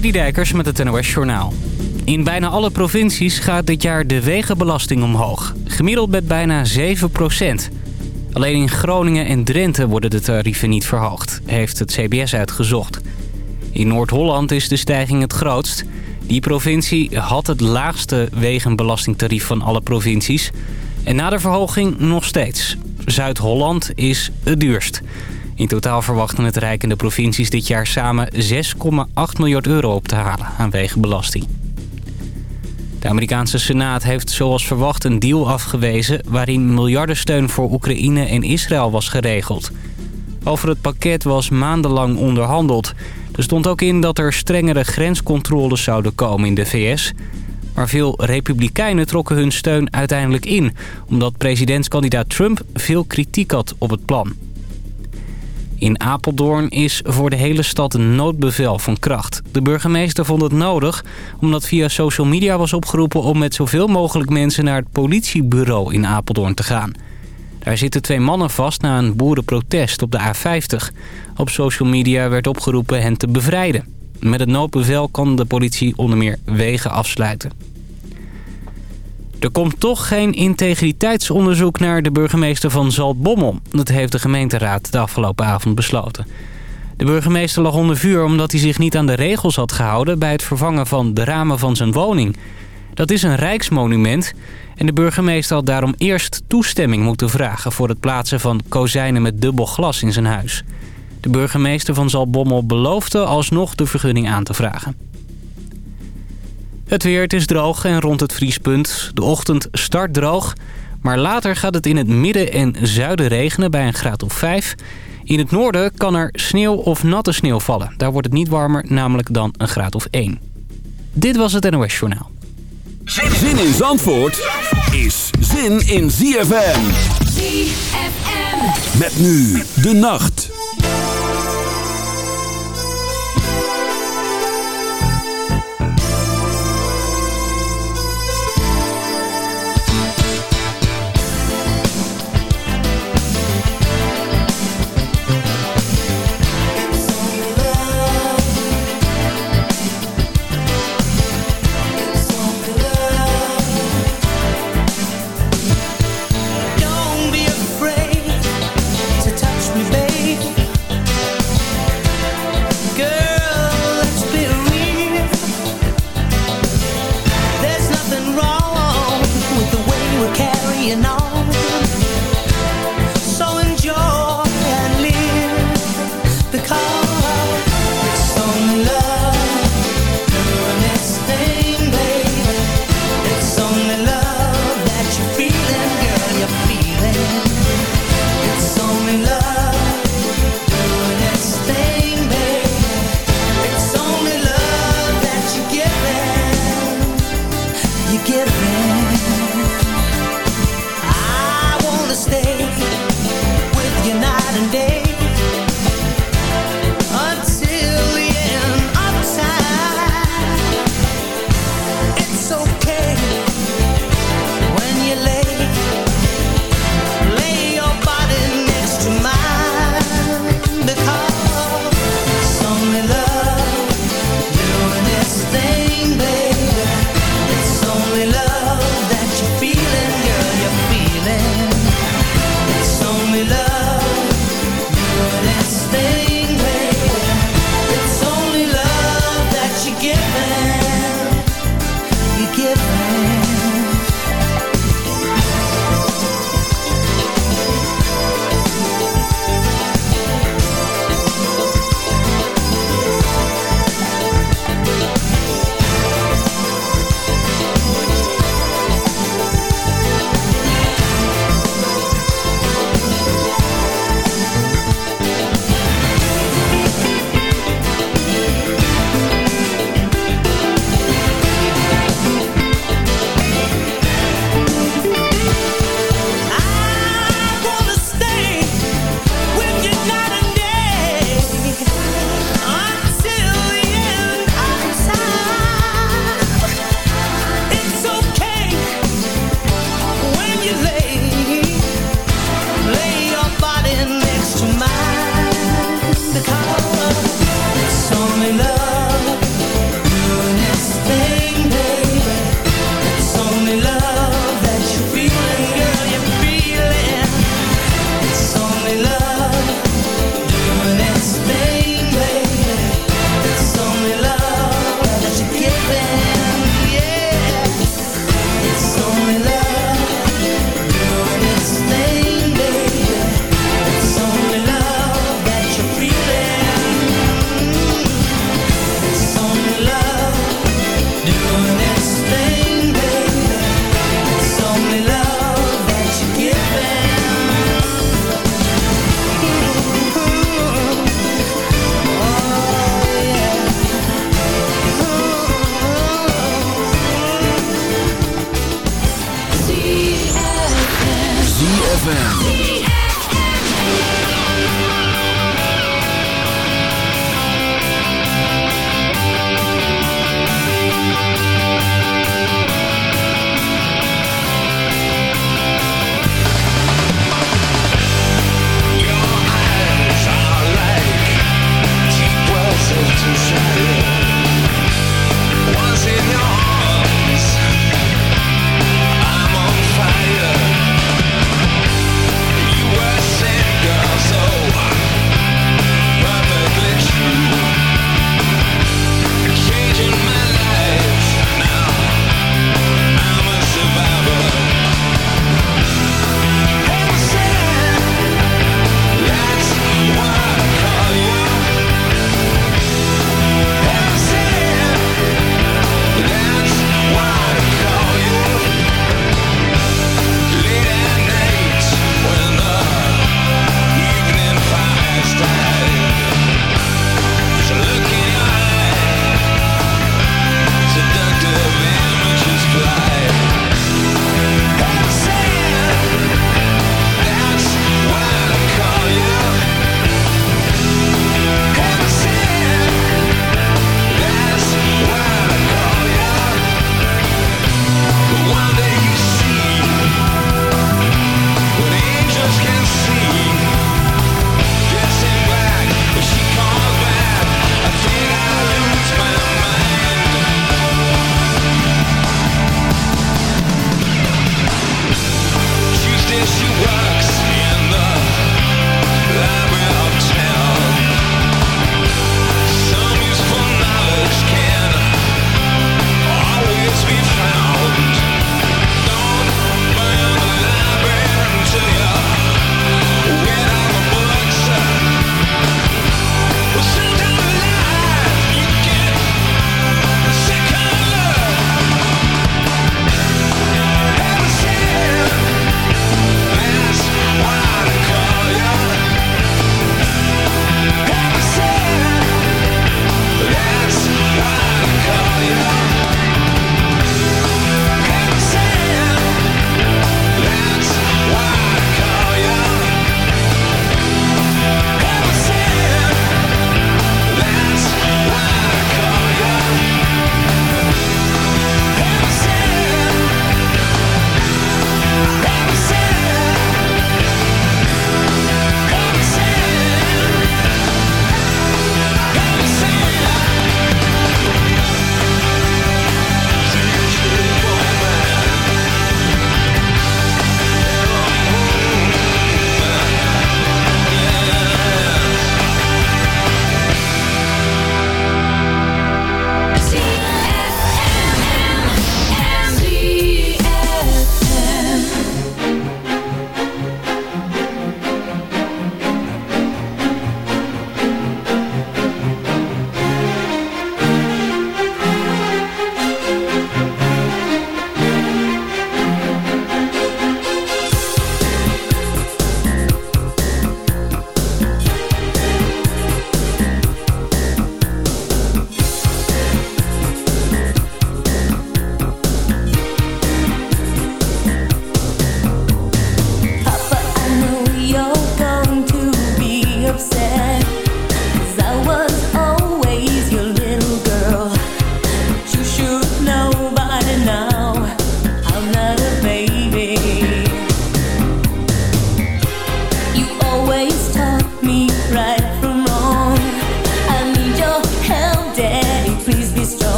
Dijkers met het NOS Journaal. In bijna alle provincies gaat dit jaar de wegenbelasting omhoog. Gemiddeld met bijna 7% Alleen in Groningen en Drenthe worden de tarieven niet verhoogd, heeft het CBS uitgezocht. In Noord-Holland is de stijging het grootst. Die provincie had het laagste wegenbelastingtarief van alle provincies. En na de verhoging nog steeds. Zuid-Holland is het duurst. In totaal verwachten het Rijk en de provincies dit jaar samen 6,8 miljard euro op te halen aan wegenbelasting. De Amerikaanse Senaat heeft zoals verwacht een deal afgewezen... waarin miljardensteun voor Oekraïne en Israël was geregeld. Over het pakket was maandenlang onderhandeld. Er stond ook in dat er strengere grenscontroles zouden komen in de VS... Maar veel republikeinen trokken hun steun uiteindelijk in... omdat presidentskandidaat Trump veel kritiek had op het plan. In Apeldoorn is voor de hele stad een noodbevel van kracht. De burgemeester vond het nodig omdat via social media was opgeroepen... om met zoveel mogelijk mensen naar het politiebureau in Apeldoorn te gaan. Daar zitten twee mannen vast na een boerenprotest op de A50. Op social media werd opgeroepen hen te bevrijden. Met het noodbevel kan de politie onder meer wegen afsluiten. Er komt toch geen integriteitsonderzoek naar de burgemeester van Zaltbommel. Dat heeft de gemeenteraad de afgelopen avond besloten. De burgemeester lag onder vuur omdat hij zich niet aan de regels had gehouden... bij het vervangen van de ramen van zijn woning. Dat is een rijksmonument en de burgemeester had daarom eerst toestemming moeten vragen... voor het plaatsen van kozijnen met dubbel glas in zijn huis. De burgemeester van Zaltbommel beloofde alsnog de vergunning aan te vragen. Het weer, het is droog en rond het vriespunt. De ochtend start droog, maar later gaat het in het midden en zuiden regenen bij een graad of 5. In het noorden kan er sneeuw of natte sneeuw vallen. Daar wordt het niet warmer, namelijk dan een graad of 1. Dit was het NOS Journaal. Zin in Zandvoort is zin in ZFM. ZFM. Met nu de nacht.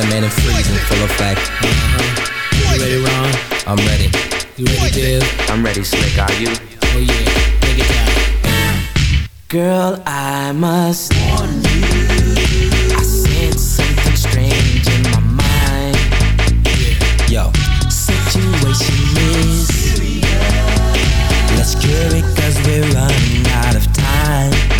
Freezing, full effect. Uh-huh. You ready, Ron? I'm ready. You ready, I'm ready, Slick. Are you? Oh yeah, take it down. Girl, I must warn you. I sense something strange in my mind. Yo, situation is. Let's cure it, cause we're running out of time.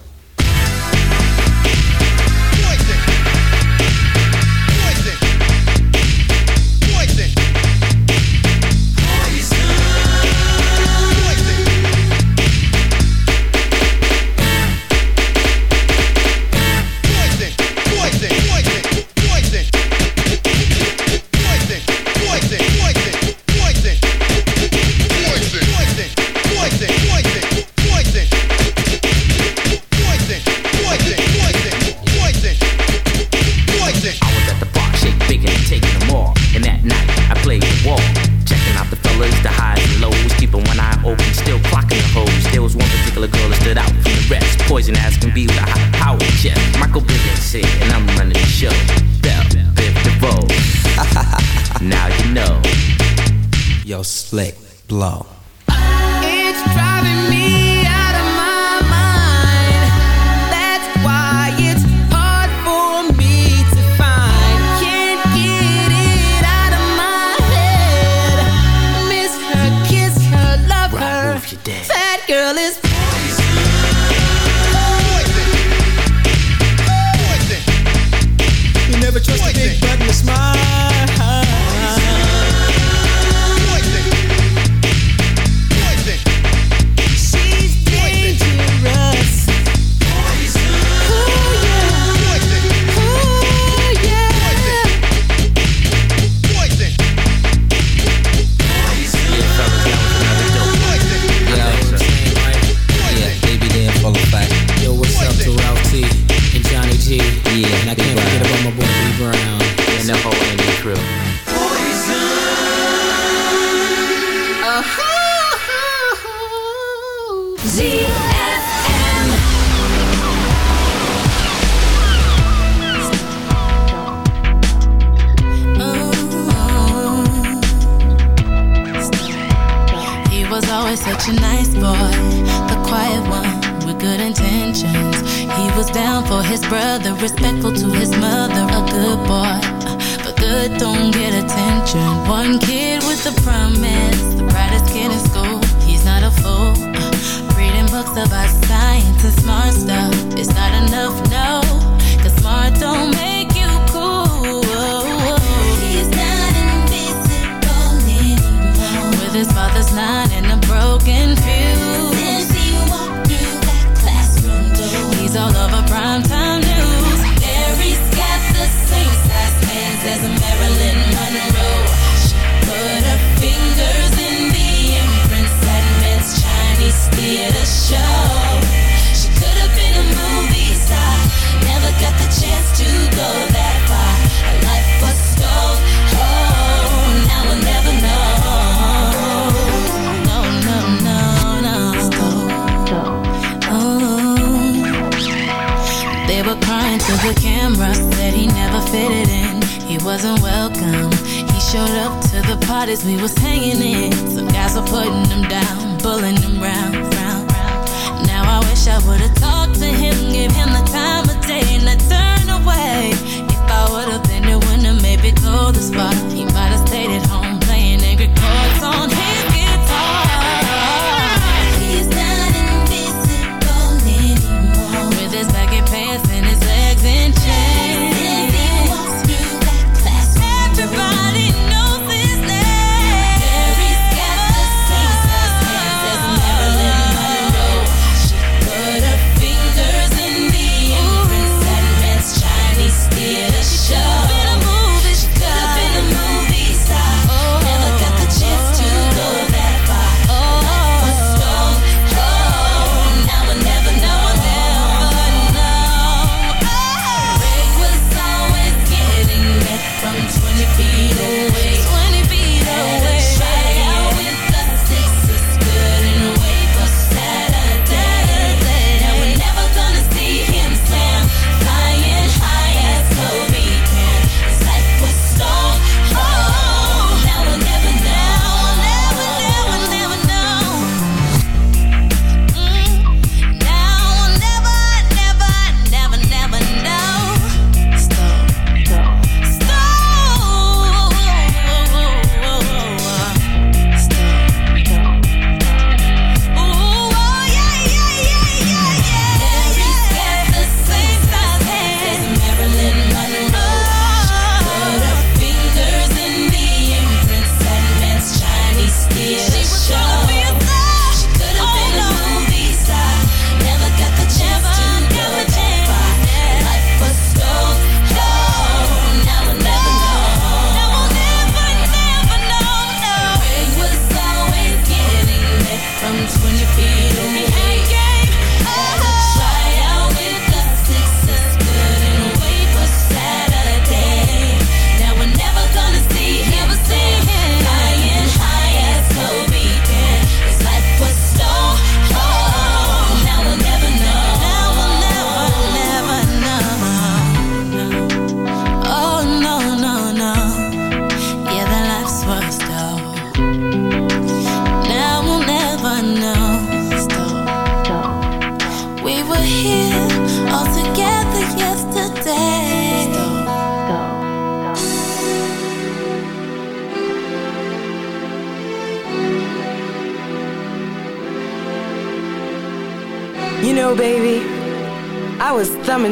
flick, blow. wasn't welcome. He showed up to the parties we was hanging in. Some guys were putting him down, pulling him round, round, round. Now I wish I would've talked to him, gave him the time of day, and I turned away. If I would've been the winner, maybe go the spot. He might've stayed at home playing angry chords on. Him.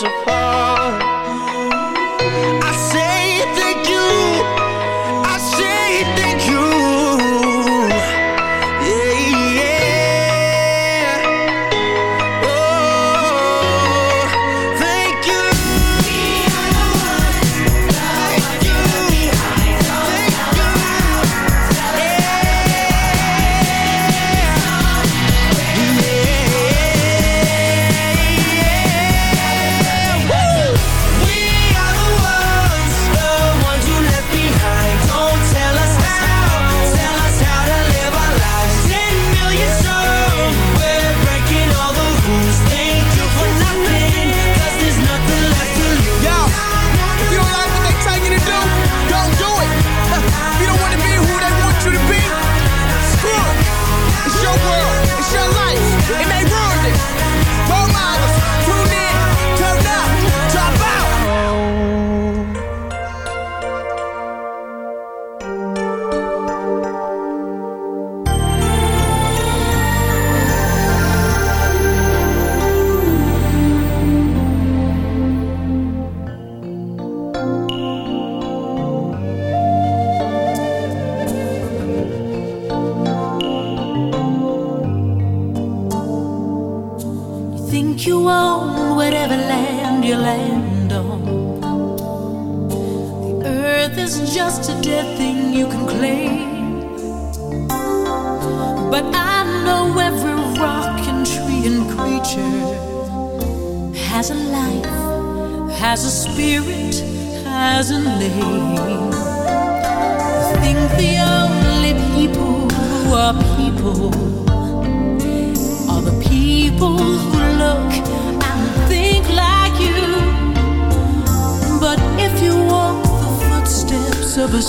to fall.